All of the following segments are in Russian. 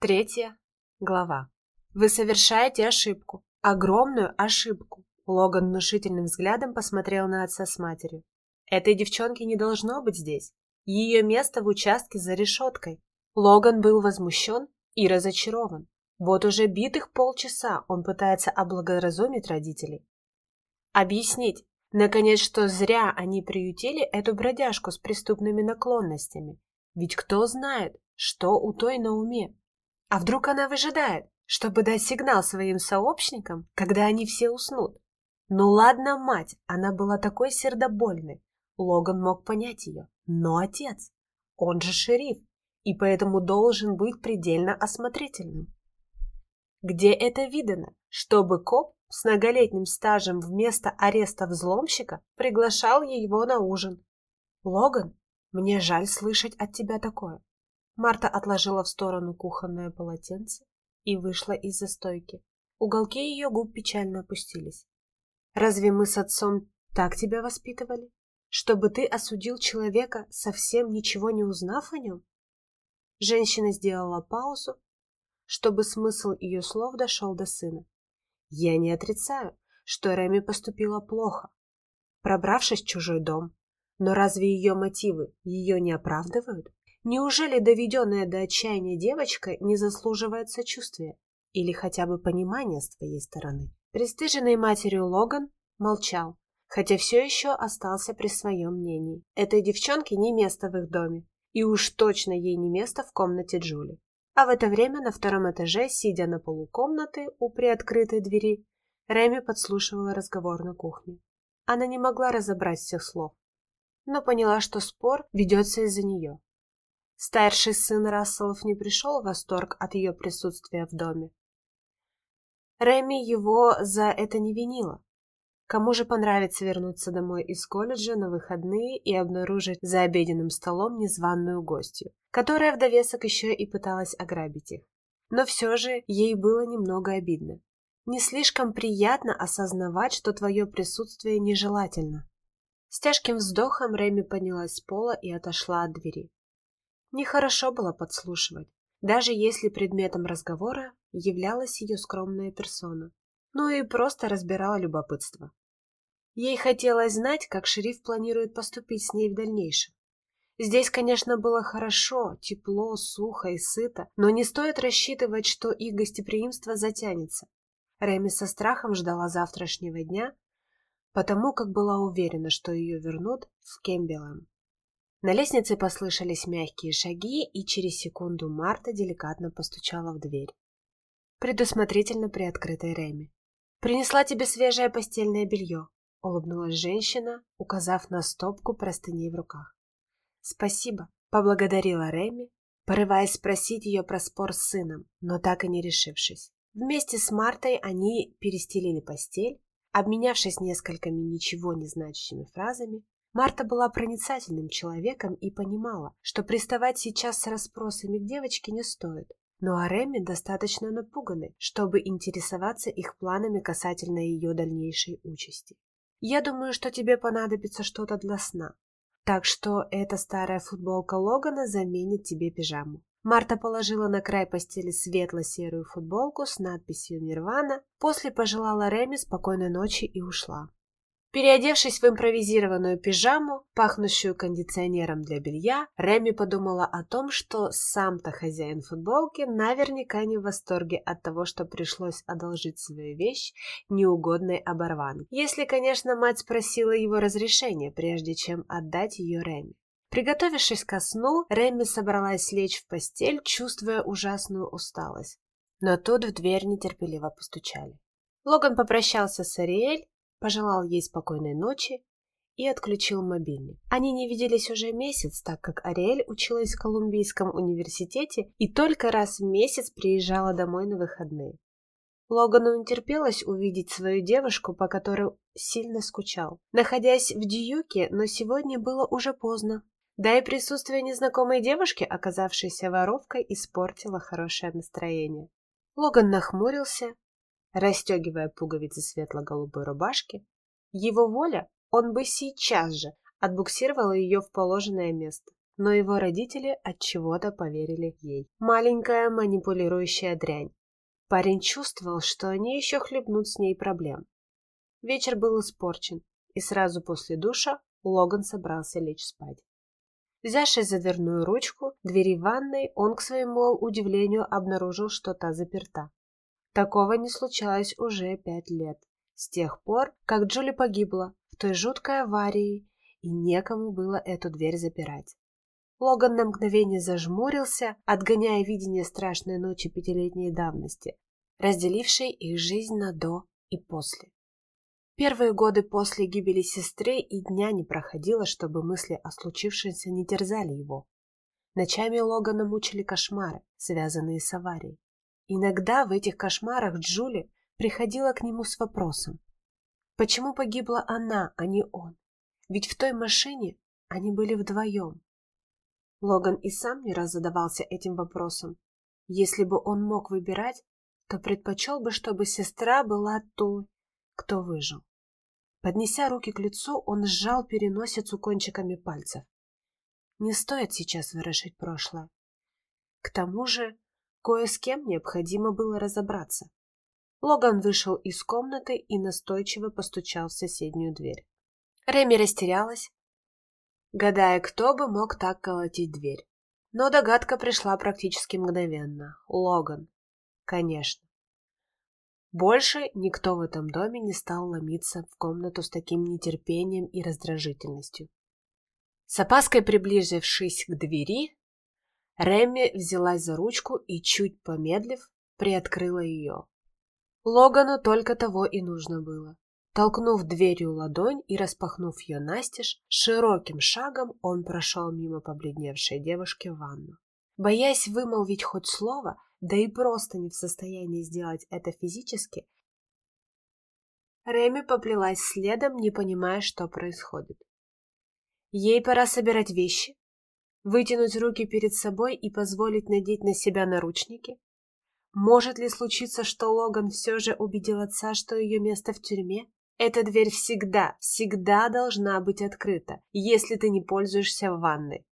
Третья глава. Вы совершаете ошибку. Огромную ошибку. Логан внушительным взглядом посмотрел на отца с матерью. Этой девчонки не должно быть здесь. Ее место в участке за решеткой. Логан был возмущен и разочарован. Вот уже битых полчаса он пытается облагоразумить родителей. Объяснить, наконец, что зря они приютили эту бродяжку с преступными наклонностями. Ведь кто знает, что у той на уме. А вдруг она выжидает, чтобы дать сигнал своим сообщникам, когда они все уснут? Ну ладно, мать, она была такой сердобольной. Логан мог понять ее. Но отец, он же шериф, и поэтому должен быть предельно осмотрительным. Где это видано, чтобы коп с многолетним стажем вместо ареста взломщика приглашал его на ужин? Логан, мне жаль слышать от тебя такое. Марта отложила в сторону кухонное полотенце и вышла из-за стойки. Уголки ее губ печально опустились. «Разве мы с отцом так тебя воспитывали? Чтобы ты осудил человека, совсем ничего не узнав о нем?» Женщина сделала паузу, чтобы смысл ее слов дошел до сына. «Я не отрицаю, что Реми поступила плохо, пробравшись в чужой дом. Но разве ее мотивы ее не оправдывают? Неужели доведенная до отчаяния девочка не заслуживает сочувствия или хотя бы понимания с твоей стороны? Престыженный матерью Логан молчал, хотя все еще остался при своем мнении. Этой девчонке не место в их доме, и уж точно ей не место в комнате Джули. А в это время на втором этаже, сидя на полу комнаты у приоткрытой двери, Реми подслушивала разговор на кухне. Она не могла разобрать всех слов, но поняла, что спор ведется из-за нее. Старший сын Расселов не пришел в восторг от ее присутствия в доме. Реми его за это не винила. Кому же понравится вернуться домой из колледжа на выходные и обнаружить за обеденным столом незваную гостью, которая в довесок еще и пыталась ограбить их. Но все же ей было немного обидно. Не слишком приятно осознавать, что твое присутствие нежелательно. С тяжким вздохом Реми поднялась с пола и отошла от двери. Нехорошо было подслушивать, даже если предметом разговора являлась ее скромная персона. Ну и просто разбирала любопытство. Ей хотелось знать, как шериф планирует поступить с ней в дальнейшем. Здесь, конечно, было хорошо, тепло, сухо и сыто, но не стоит рассчитывать, что их гостеприимство затянется. Реми со страхом ждала завтрашнего дня, потому как была уверена, что ее вернут в Кембелем. На лестнице послышались мягкие шаги, и через секунду Марта деликатно постучала в дверь. Предусмотрительно приоткрытой Реми. «Принесла тебе свежее постельное белье», — улыбнулась женщина, указав на стопку простыней в руках. «Спасибо», — поблагодарила Реми, порываясь спросить ее про спор с сыном, но так и не решившись. Вместе с Мартой они перестелили постель, обменявшись несколькими ничего не значащими фразами, Марта была проницательным человеком и понимала, что приставать сейчас с расспросами к девочке не стоит. Но Ареми достаточно напуганы, чтобы интересоваться их планами касательно ее дальнейшей участи. «Я думаю, что тебе понадобится что-то для сна, так что эта старая футболка Логана заменит тебе пижаму». Марта положила на край постели светло-серую футболку с надписью «Нирвана», после пожелала Реми спокойной ночи и ушла. Переодевшись в импровизированную пижаму, пахнущую кондиционером для белья, Реми подумала о том, что сам-то хозяин футболки наверняка не в восторге от того, что пришлось одолжить свою вещь неугодной оборванке. Если, конечно, мать спросила его разрешения, прежде чем отдать ее Реми. Приготовившись ко сну, Реми собралась лечь в постель, чувствуя ужасную усталость. Но тут в дверь нетерпеливо постучали. Логан попрощался с Ариэль пожелал ей спокойной ночи и отключил мобильник. Они не виделись уже месяц, так как Ариэль училась в Колумбийском университете и только раз в месяц приезжала домой на выходные. Логану не терпелось увидеть свою девушку, по которой сильно скучал. Находясь в Дьюке, но сегодня было уже поздно. Да и присутствие незнакомой девушки, оказавшейся воровкой, испортило хорошее настроение. Логан нахмурился, расстегивая пуговицы светло-голубой рубашки. Его воля, он бы сейчас же отбуксировал ее в положенное место. но его родители от чего-то поверили ей. Маленькая манипулирующая дрянь. Парень чувствовал, что они еще хлебнут с ней проблем. Вечер был испорчен, и сразу после душа Логан собрался лечь спать. Взявшись за дверную ручку двери ванной, он, к своему удивлению, обнаружил, что та заперта. Такого не случалось уже пять лет, с тех пор, как Джули погибла в той жуткой аварии, и некому было эту дверь запирать. Логан на мгновение зажмурился, отгоняя видение страшной ночи пятилетней давности, разделившей их жизнь на до и после. Первые годы после гибели сестры и дня не проходило, чтобы мысли о случившемся не терзали его. Ночами Логана мучили кошмары, связанные с аварией. Иногда в этих кошмарах Джули приходила к нему с вопросом. Почему погибла она, а не он? Ведь в той машине они были вдвоем. Логан и сам не раз задавался этим вопросом. Если бы он мог выбирать, то предпочел бы, чтобы сестра была той, кто выжил. Поднеся руки к лицу, он сжал переносицу кончиками пальцев. Не стоит сейчас ворошить прошлое. К тому же, кое с кем необходимо было разобраться. Логан вышел из комнаты и настойчиво постучал в соседнюю дверь. Реми растерялась, гадая, кто бы мог так колотить дверь. Но догадка пришла практически мгновенно. Логан. Конечно. Больше никто в этом доме не стал ломиться в комнату с таким нетерпением и раздражительностью. С опаской приблизившись к двери, Рэмми взялась за ручку и, чуть помедлив, приоткрыла ее. Логану только того и нужно было. Толкнув дверью ладонь и распахнув ее настежь, широким шагом он прошел мимо побледневшей девушки в ванну. Боясь вымолвить хоть слово, да и просто не в состоянии сделать это физически, Реми поплелась следом, не понимая, что происходит. Ей пора собирать вещи, вытянуть руки перед собой и позволить надеть на себя наручники. Может ли случиться, что Логан все же убедил отца, что ее место в тюрьме? Эта дверь всегда, всегда должна быть открыта, если ты не пользуешься ванной.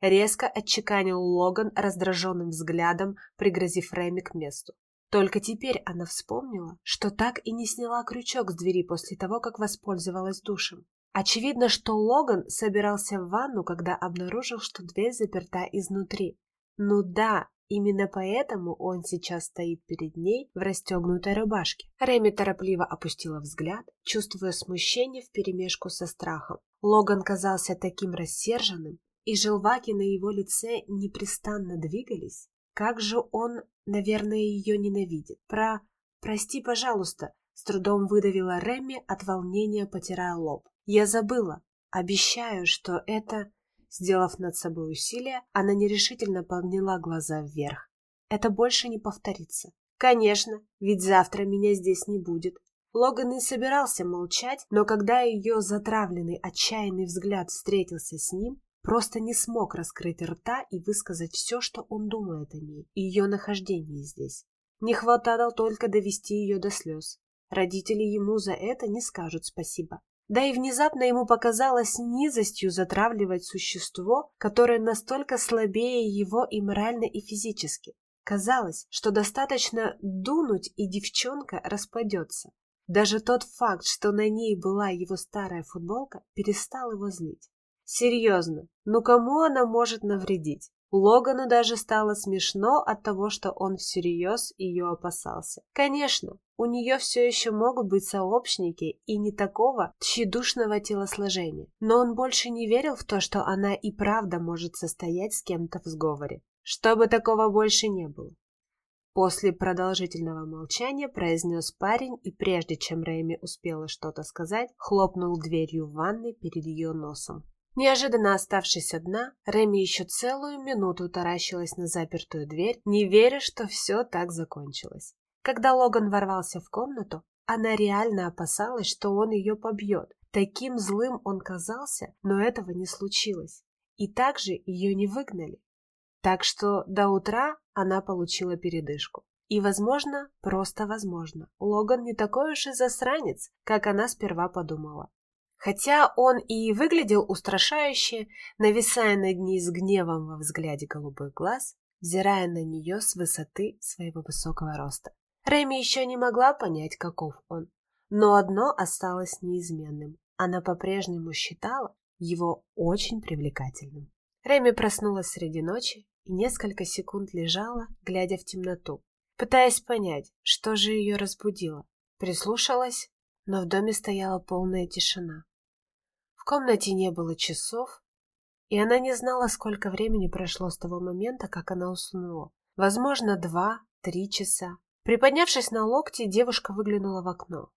Резко отчеканил Логан раздраженным взглядом, пригрозив Рэми к месту. Только теперь она вспомнила, что так и не сняла крючок с двери после того, как воспользовалась душем. Очевидно, что Логан собирался в ванну, когда обнаружил, что дверь заперта изнутри. Ну да, Именно поэтому он сейчас стоит перед ней в расстегнутой рубашке. Реми торопливо опустила взгляд, чувствуя смущение вперемешку со страхом. Логан казался таким рассерженным, и желваки на его лице непрестанно двигались. Как же он, наверное, ее ненавидит. Про «прости, пожалуйста», с трудом выдавила Реми от волнения, потирая лоб. «Я забыла. Обещаю, что это...» Сделав над собой усилие, она нерешительно подняла глаза вверх. Это больше не повторится. Конечно, ведь завтра меня здесь не будет. Логан не собирался молчать, но когда ее затравленный, отчаянный взгляд встретился с ним, просто не смог раскрыть рта и высказать все, что он думает о ней и ее нахождении здесь. Не хватало только довести ее до слез. Родители ему за это не скажут спасибо. Да и внезапно ему показалось низостью затравливать существо, которое настолько слабее его и морально, и физически. Казалось, что достаточно дунуть, и девчонка распадется. Даже тот факт, что на ней была его старая футболка, перестал его злить. Серьезно, ну кому она может навредить? Логану даже стало смешно от того, что он всерьез ее опасался. Конечно, у нее все еще могут быть сообщники и не такого тщедушного телосложения, но он больше не верил в то, что она и правда может состоять с кем-то в сговоре. Чтобы такого больше не было. После продолжительного молчания произнес парень, и прежде чем Рэйми успела что-то сказать, хлопнул дверью в ванной перед ее носом. Неожиданно оставшись одна, Реми еще целую минуту таращилась на запертую дверь, не веря, что все так закончилось. Когда Логан ворвался в комнату, она реально опасалась, что он ее побьет. Таким злым он казался, но этого не случилось. И также ее не выгнали. Так что до утра она получила передышку. И, возможно, просто возможно, Логан не такой уж и засранец, как она сперва подумала. Хотя он и выглядел устрашающе, нависая над ней с гневом во взгляде голубых глаз, взирая на нее с высоты своего высокого роста. Рэми еще не могла понять, каков он, но одно осталось неизменным. Она по-прежнему считала его очень привлекательным. Рэми проснулась среди ночи и несколько секунд лежала, глядя в темноту, пытаясь понять, что же ее разбудило. Прислушалась, но в доме стояла полная тишина. В комнате не было часов, и она не знала, сколько времени прошло с того момента, как она уснула. Возможно, два-три часа. Приподнявшись на локти, девушка выглянула в окно.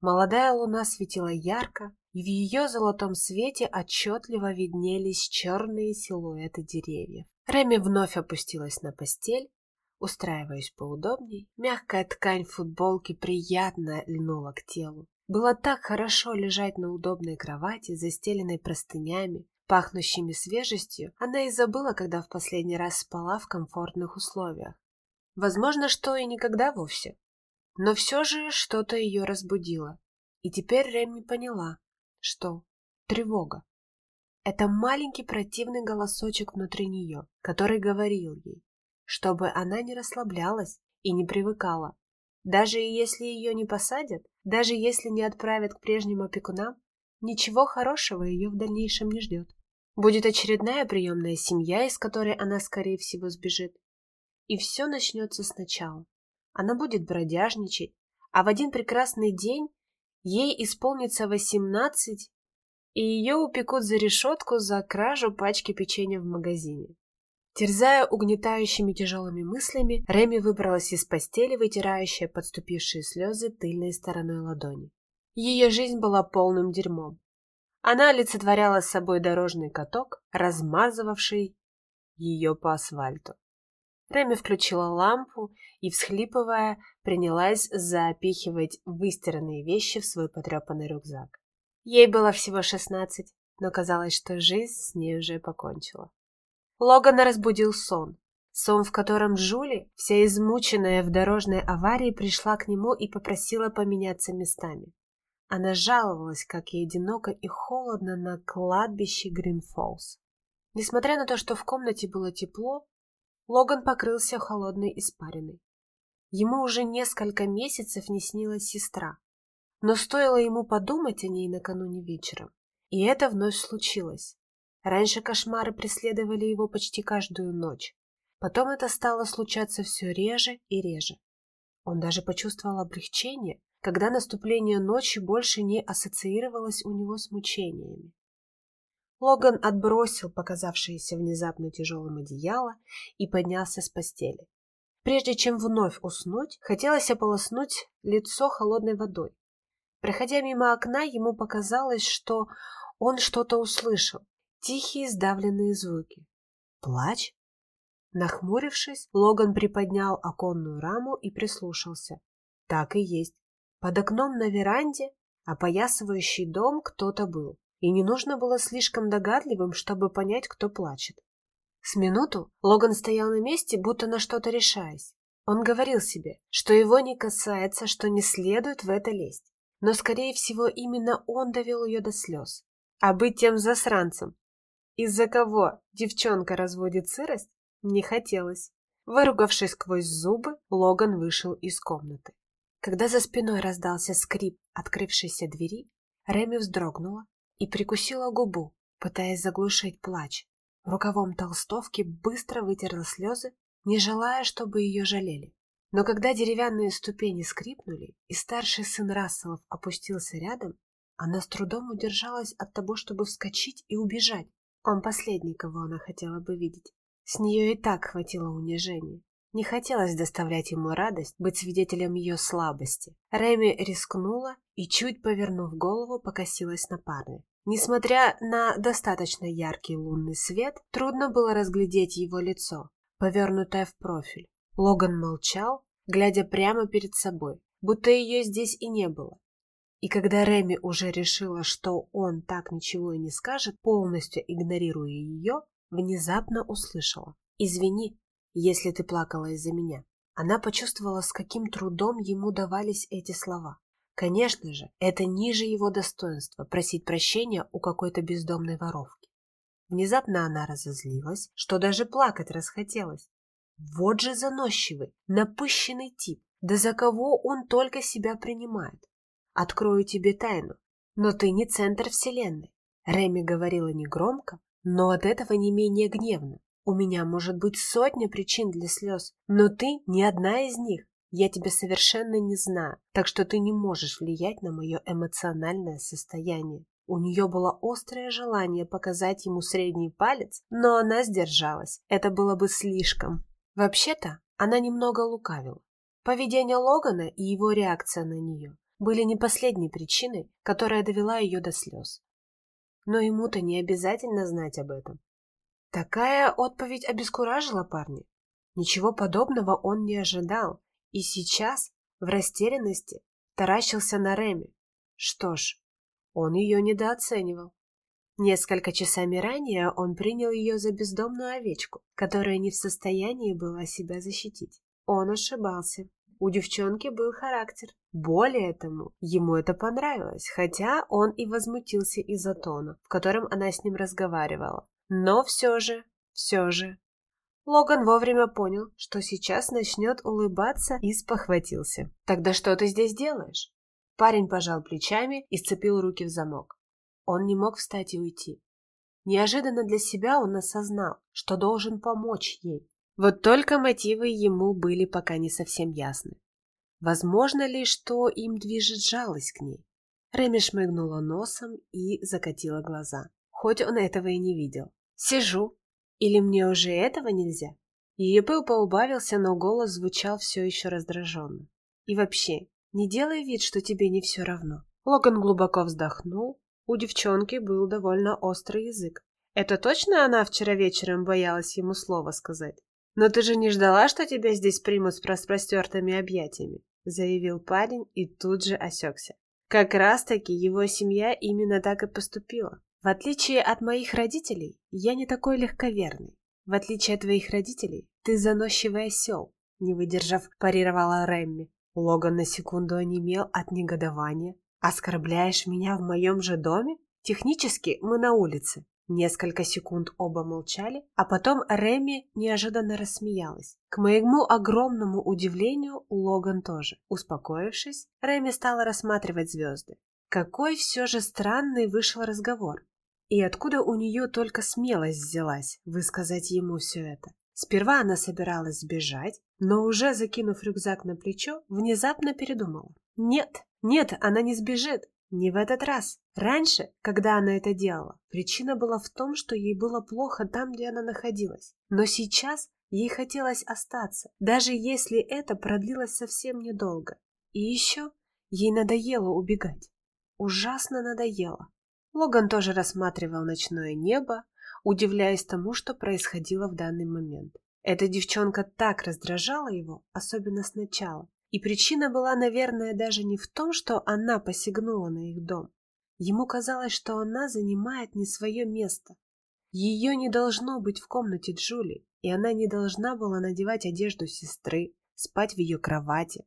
Молодая луна светила ярко, и в ее золотом свете отчетливо виднелись черные силуэты деревьев. Реми вновь опустилась на постель, устраиваясь поудобней. Мягкая ткань футболки приятно льнула к телу. Было так хорошо лежать на удобной кровати, застеленной простынями, пахнущими свежестью, она и забыла, когда в последний раз спала в комфортных условиях. Возможно, что и никогда вовсе. Но все же что-то ее разбудило. И теперь Реми поняла, что тревога. Это маленький противный голосочек внутри нее, который говорил ей, чтобы она не расслаблялась и не привыкала. Даже если ее не посадят, даже если не отправят к прежним опекунам, ничего хорошего ее в дальнейшем не ждет. Будет очередная приемная семья, из которой она, скорее всего, сбежит. И все начнется сначала. Она будет бродяжничать, а в один прекрасный день ей исполнится восемнадцать, и ее упекут за решетку за кражу пачки печенья в магазине. Терзая угнетающими тяжелыми мыслями, Реми выбралась из постели, вытирающая подступившие слезы тыльной стороной ладони. Ее жизнь была полным дерьмом. Она олицетворяла собой дорожный каток, размазывавший ее по асфальту. Реми включила лампу и, всхлипывая, принялась запихивать выстиранные вещи в свой потрепанный рюкзак. Ей было всего шестнадцать, но казалось, что жизнь с ней уже покончила. Логана разбудил сон. Сон, в котором Джули, вся измученная в дорожной аварии, пришла к нему и попросила поменяться местами. Она жаловалась, как ей одиноко и холодно на кладбище Гринфолс. Несмотря на то, что в комнате было тепло, Логан покрылся холодной испариной. Ему уже несколько месяцев не снилась сестра, но стоило ему подумать о ней накануне вечером, и это вновь случилось. Раньше кошмары преследовали его почти каждую ночь. Потом это стало случаться все реже и реже. Он даже почувствовал облегчение, когда наступление ночи больше не ассоциировалось у него с мучениями. Логан отбросил показавшееся внезапно тяжелым одеяло и поднялся с постели. Прежде чем вновь уснуть, хотелось ополоснуть лицо холодной водой. Проходя мимо окна, ему показалось, что он что-то услышал. Тихие сдавленные звуки. Плач? Нахмурившись, Логан приподнял оконную раму и прислушался. Так и есть. Под окном на веранде, опоясывающий дом, кто-то был. И не нужно было слишком догадливым, чтобы понять, кто плачет. С минуту Логан стоял на месте, будто на что-то решаясь. Он говорил себе, что его не касается, что не следует в это лезть. Но, скорее всего, именно он довел ее до слез. А быть тем засранцем, из-за кого девчонка разводит сырость, не хотелось. Выругавшись сквозь зубы, Логан вышел из комнаты. Когда за спиной раздался скрип открывшейся двери, Реми вздрогнула и прикусила губу, пытаясь заглушить плач. Рукавом толстовки быстро вытерла слезы, не желая, чтобы ее жалели. Но когда деревянные ступени скрипнули, и старший сын Расселов опустился рядом, она с трудом удержалась от того, чтобы вскочить и убежать. Он последний, кого она хотела бы видеть. С нее и так хватило унижения. Не хотелось доставлять ему радость, быть свидетелем ее слабости. Реми рискнула и, чуть повернув голову, покосилась на парня. Несмотря на достаточно яркий лунный свет, трудно было разглядеть его лицо, повернутое в профиль. Логан молчал, глядя прямо перед собой, будто ее здесь и не было. И когда Реми уже решила, что он так ничего и не скажет, полностью игнорируя ее, внезапно услышала. «Извини, если ты плакала из-за меня». Она почувствовала, с каким трудом ему давались эти слова. Конечно же, это ниже его достоинства просить прощения у какой-то бездомной воровки. Внезапно она разозлилась, что даже плакать расхотелось. Вот же заносчивый, напыщенный тип, да за кого он только себя принимает. Открою тебе тайну, но ты не центр вселенной. Реми говорила негромко, но от этого не менее гневно. У меня может быть сотня причин для слез, но ты не одна из них. Я тебя совершенно не знаю, так что ты не можешь влиять на мое эмоциональное состояние. У нее было острое желание показать ему средний палец, но она сдержалась. Это было бы слишком. Вообще-то, она немного лукавила. Поведение Логана и его реакция на нее были не последней причиной, которая довела ее до слез. Но ему-то не обязательно знать об этом. Такая отповедь обескуражила парня. Ничего подобного он не ожидал, и сейчас, в растерянности, таращился на Реми. Что ж, он ее недооценивал. Несколько часами ранее он принял ее за бездомную овечку, которая не в состоянии была себя защитить. Он ошибался. У девчонки был характер. Более тому, ему это понравилось, хотя он и возмутился из-за тона, в котором она с ним разговаривала. Но все же, все же, Логан вовремя понял, что сейчас начнет улыбаться и спохватился. «Тогда что ты здесь делаешь?» Парень пожал плечами и сцепил руки в замок. Он не мог встать и уйти. Неожиданно для себя он осознал, что должен помочь ей. Вот только мотивы ему были пока не совсем ясны. Возможно ли, что им движет жалость к ней? Реми шмыгнула носом и закатила глаза, хоть он этого и не видел. «Сижу, или мне уже этого нельзя? Ее пыл поубавился, но голос звучал все еще раздраженно. И вообще, не делай вид, что тебе не все равно. Логан глубоко вздохнул. У девчонки был довольно острый язык. Это точно она вчера вечером боялась ему слова сказать? Но ты же не ждала, что тебя здесь примут с распростертыми объятиями, заявил парень и тут же осекся. Как раз-таки его семья именно так и поступила. В отличие от моих родителей, я не такой легковерный. В отличие от твоих родителей, ты заносчивый осел, не выдержав, парировала Рэмми. Логан на секунду онемел от негодования. Оскорбляешь меня в моем же доме? Технически мы на улице. Несколько секунд оба молчали, а потом Реми неожиданно рассмеялась. К моему огромному удивлению, Логан тоже. Успокоившись, Реми стала рассматривать звезды. Какой все же странный вышел разговор. И откуда у нее только смелость взялась высказать ему все это? Сперва она собиралась сбежать, но уже закинув рюкзак на плечо, внезапно передумала. Нет, нет, она не сбежит. Не в этот раз. Раньше, когда она это делала, причина была в том, что ей было плохо там, где она находилась. Но сейчас ей хотелось остаться, даже если это продлилось совсем недолго. И еще ей надоело убегать. Ужасно надоело. Логан тоже рассматривал ночное небо, удивляясь тому, что происходило в данный момент. Эта девчонка так раздражала его, особенно сначала. И причина была, наверное, даже не в том, что она посягнула на их дом. Ему казалось, что она занимает не свое место. Ее не должно быть в комнате Джули, и она не должна была надевать одежду сестры, спать в ее кровати.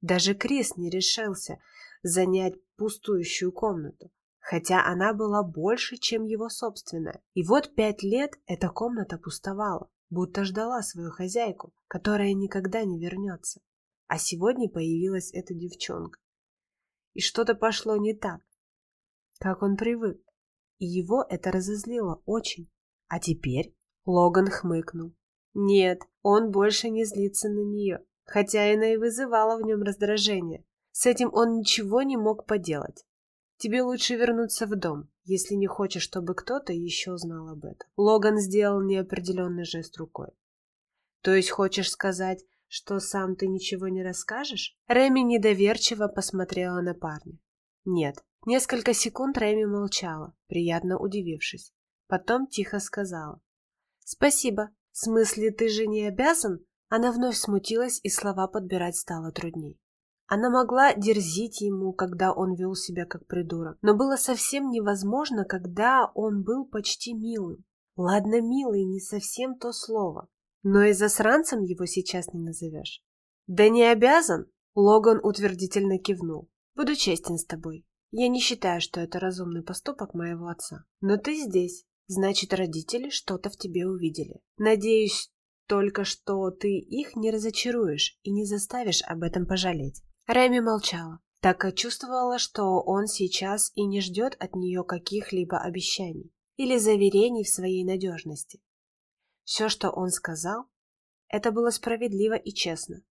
Даже Крис не решился занять пустующую комнату хотя она была больше, чем его собственная. И вот пять лет эта комната пустовала, будто ждала свою хозяйку, которая никогда не вернется. А сегодня появилась эта девчонка. И что-то пошло не так, как он привык. И его это разозлило очень. А теперь Логан хмыкнул. Нет, он больше не злится на нее, хотя она и вызывала в нем раздражение. С этим он ничего не мог поделать. Тебе лучше вернуться в дом, если не хочешь, чтобы кто-то еще знал об этом. Логан сделал неопределенный жест рукой. То есть хочешь сказать, что сам ты ничего не расскажешь? Реми недоверчиво посмотрела на парня. Нет. Несколько секунд Реми молчала, приятно удивившись. Потом тихо сказала. «Спасибо. В смысле, ты же не обязан?» Она вновь смутилась, и слова подбирать стало трудней. Она могла дерзить ему, когда он вел себя как придурок, но было совсем невозможно, когда он был почти милым. Ладно, милый не совсем то слово, но и засранцем его сейчас не назовешь. Да не обязан, Логан утвердительно кивнул. Буду честен с тобой. Я не считаю, что это разумный поступок моего отца. Но ты здесь, значит, родители что-то в тебе увидели. Надеюсь только, что ты их не разочаруешь и не заставишь об этом пожалеть. Рэми молчала, так как чувствовала, что он сейчас и не ждет от нее каких-либо обещаний или заверений в своей надежности. Все, что он сказал, это было справедливо и честно,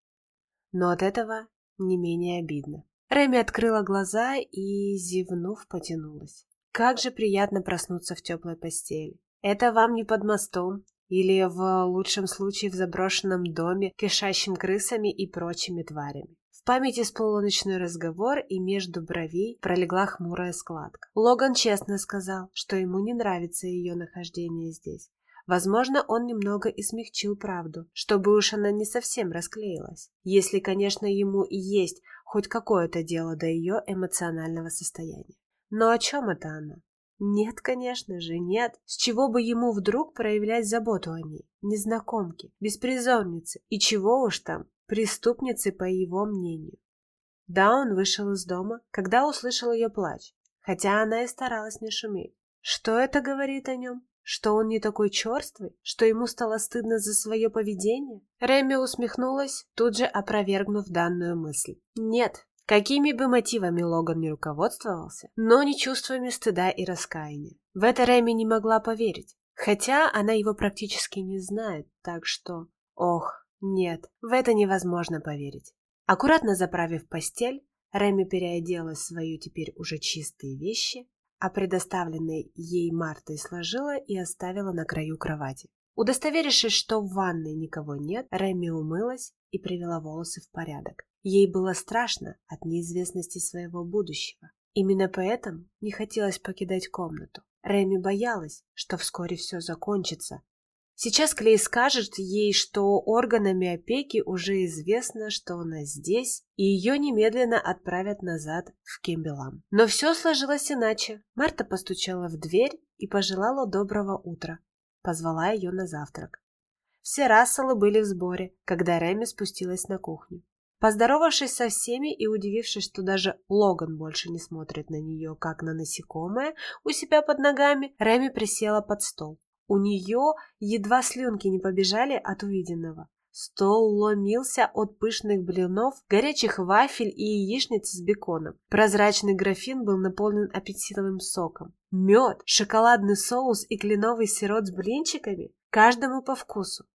но от этого не менее обидно. Рэми открыла глаза и, зевнув, потянулась. Как же приятно проснуться в теплой постели. Это вам не под мостом или, в лучшем случае, в заброшенном доме, кишащим крысами и прочими тварями. В памяти всплыл ночной разговор, и между бровей пролегла хмурая складка. Логан честно сказал, что ему не нравится ее нахождение здесь. Возможно, он немного и смягчил правду, чтобы уж она не совсем расклеилась. Если, конечно, ему и есть хоть какое-то дело до ее эмоционального состояния. Но о чем это она? Нет, конечно же, нет. С чего бы ему вдруг проявлять заботу о ней? Незнакомке, беспризорнице и чего уж там, преступнице по его мнению. Да, он вышел из дома, когда услышал ее плач, хотя она и старалась не шуметь. Что это говорит о нем? Что он не такой черствый? Что ему стало стыдно за свое поведение? Реми усмехнулась, тут же опровергнув данную мысль. Нет, какими бы мотивами Логан не руководствовался, но не чувствами стыда и раскаяния. В это Реми не могла поверить, хотя она его практически не знает, так что... Ох, нет, в это невозможно поверить. Аккуратно заправив постель, Реми переоделась в свои теперь уже чистые вещи а предоставленные ей Мартой сложила и оставила на краю кровати. Удостоверившись, что в ванной никого нет, Реми умылась и привела волосы в порядок. Ей было страшно от неизвестности своего будущего. Именно поэтому не хотелось покидать комнату. Реми боялась, что вскоре все закончится, Сейчас Клей скажет ей, что органами опеки уже известно, что она здесь, и ее немедленно отправят назад в Кембелам. Но все сложилось иначе. Марта постучала в дверь и пожелала доброго утра. Позвала ее на завтрак. Все Расселы были в сборе, когда Реми спустилась на кухню. Поздоровавшись со всеми и удивившись, что даже Логан больше не смотрит на нее, как на насекомое у себя под ногами, Реми присела под стол. У нее едва слюнки не побежали от увиденного. Стол ломился от пышных блинов, горячих вафель и яичниц с беконом. Прозрачный графин был наполнен апельсиновым соком. Мед, шоколадный соус и кленовый сирот с блинчиками – каждому по вкусу.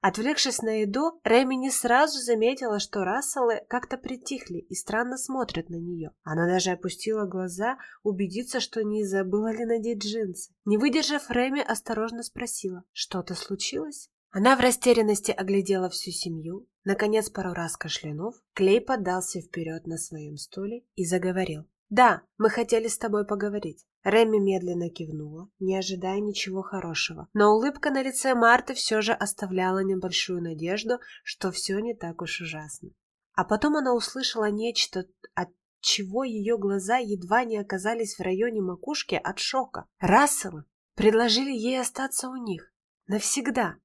Отвлекшись на еду, Рэми не сразу заметила, что Расселы как-то притихли и странно смотрят на нее. Она даже опустила глаза, убедиться, что не забыла ли надеть джинсы. Не выдержав, Рэми осторожно спросила, что-то случилось? Она в растерянности оглядела всю семью, наконец пару раз кашлянув, Клей подался вперед на своем стуле и заговорил. «Да, мы хотели с тобой поговорить». Реми медленно кивнула, не ожидая ничего хорошего. Но улыбка на лице Марты все же оставляла небольшую надежду, что все не так уж ужасно. А потом она услышала нечто, от чего ее глаза едва не оказались в районе макушки от шока. Расселы предложили ей остаться у них. Навсегда.